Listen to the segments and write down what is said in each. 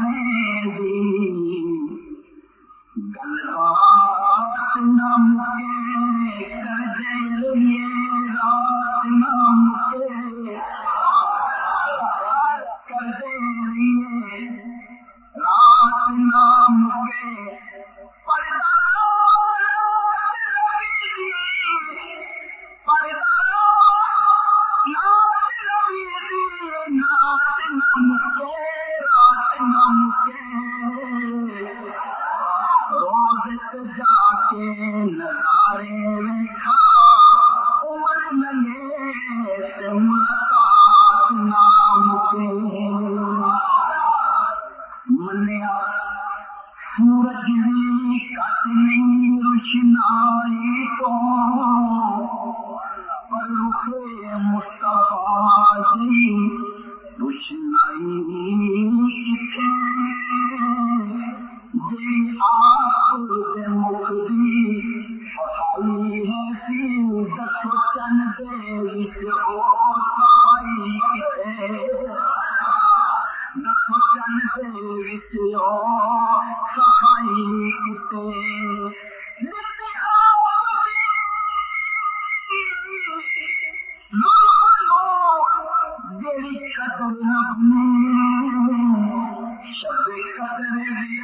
مجھے شب قدر بھی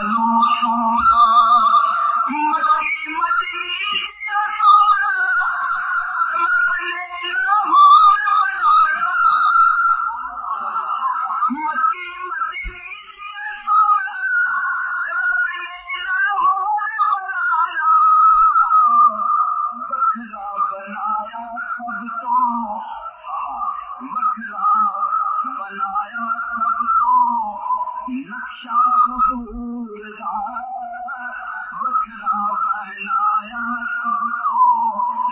اللهم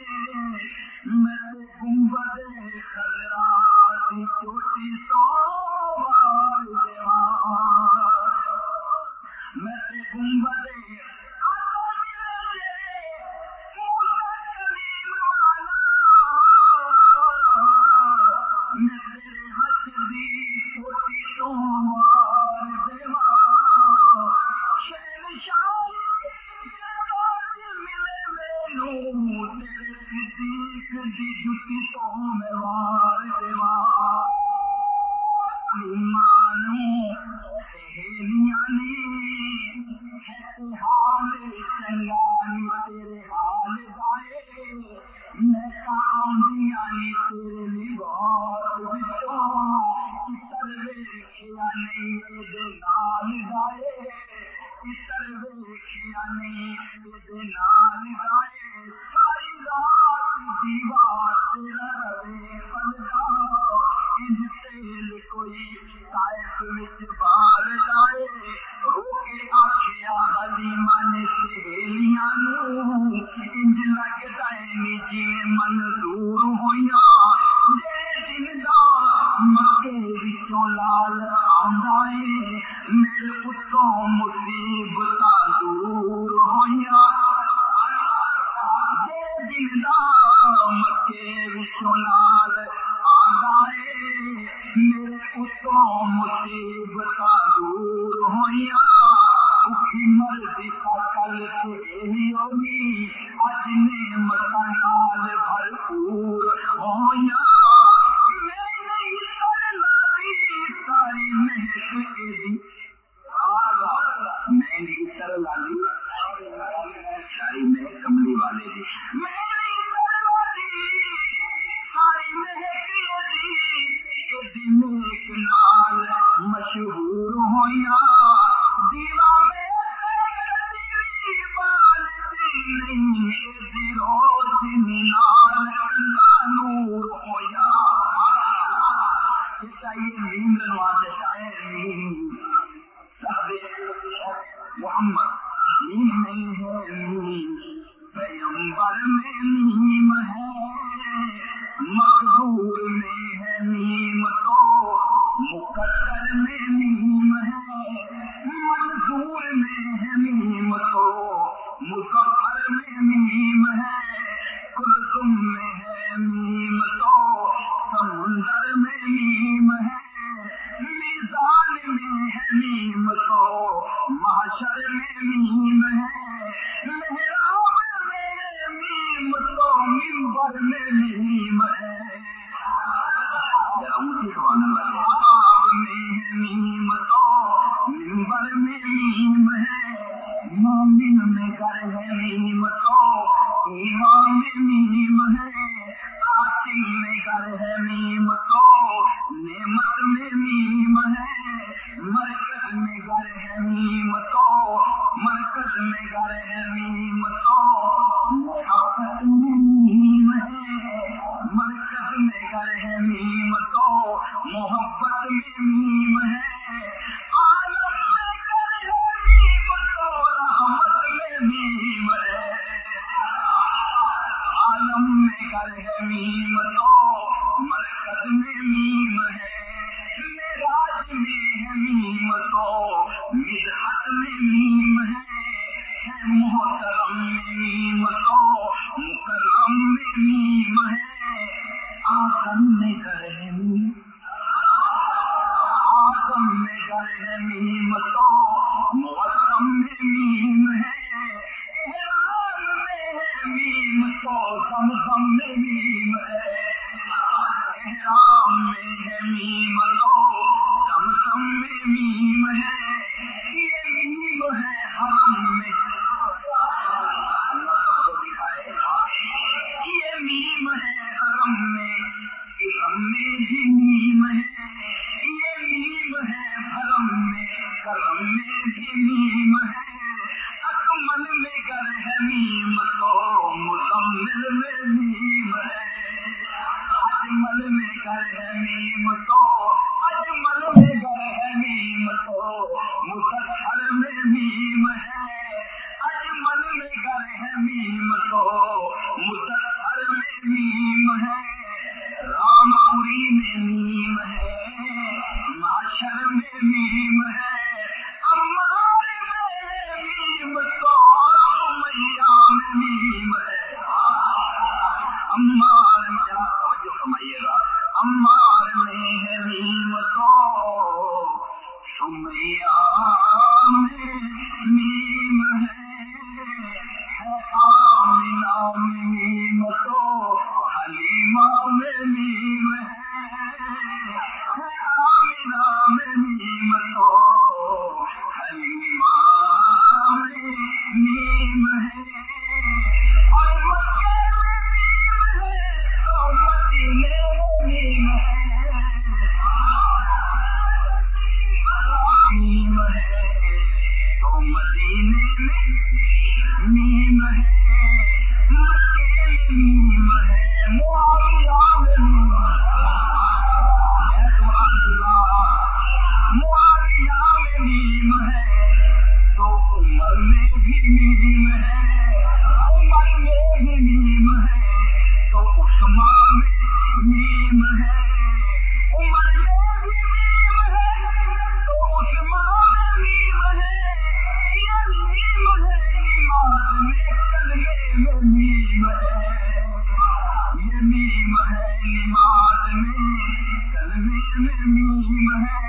ہوں ماروا روکے آخیا حلیمہ نے سہیلیاں جی کیوں ہوں محبت کسی نے ہے۔ ہے۔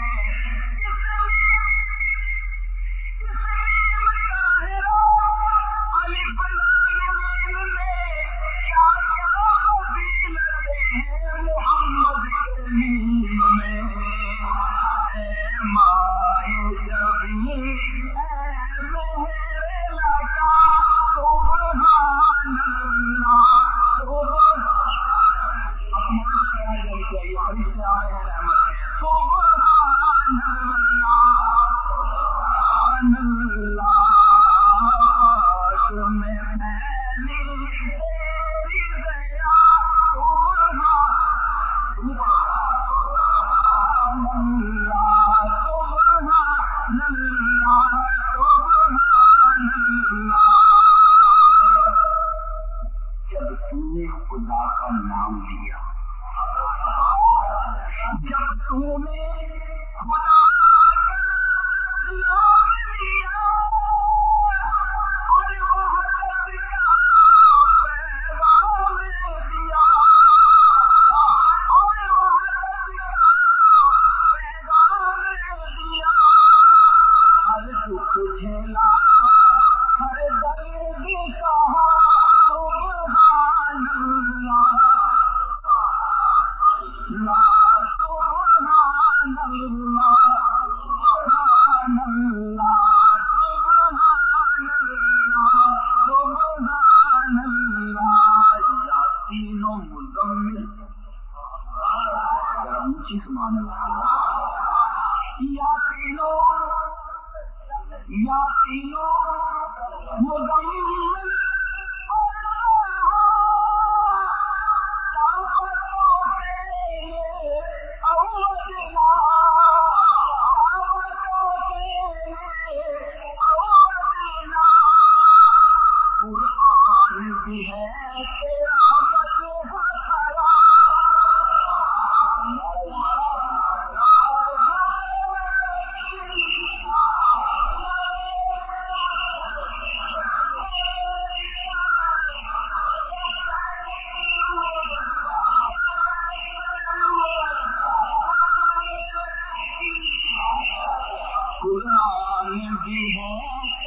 قرآن بھی ہے۔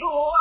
تو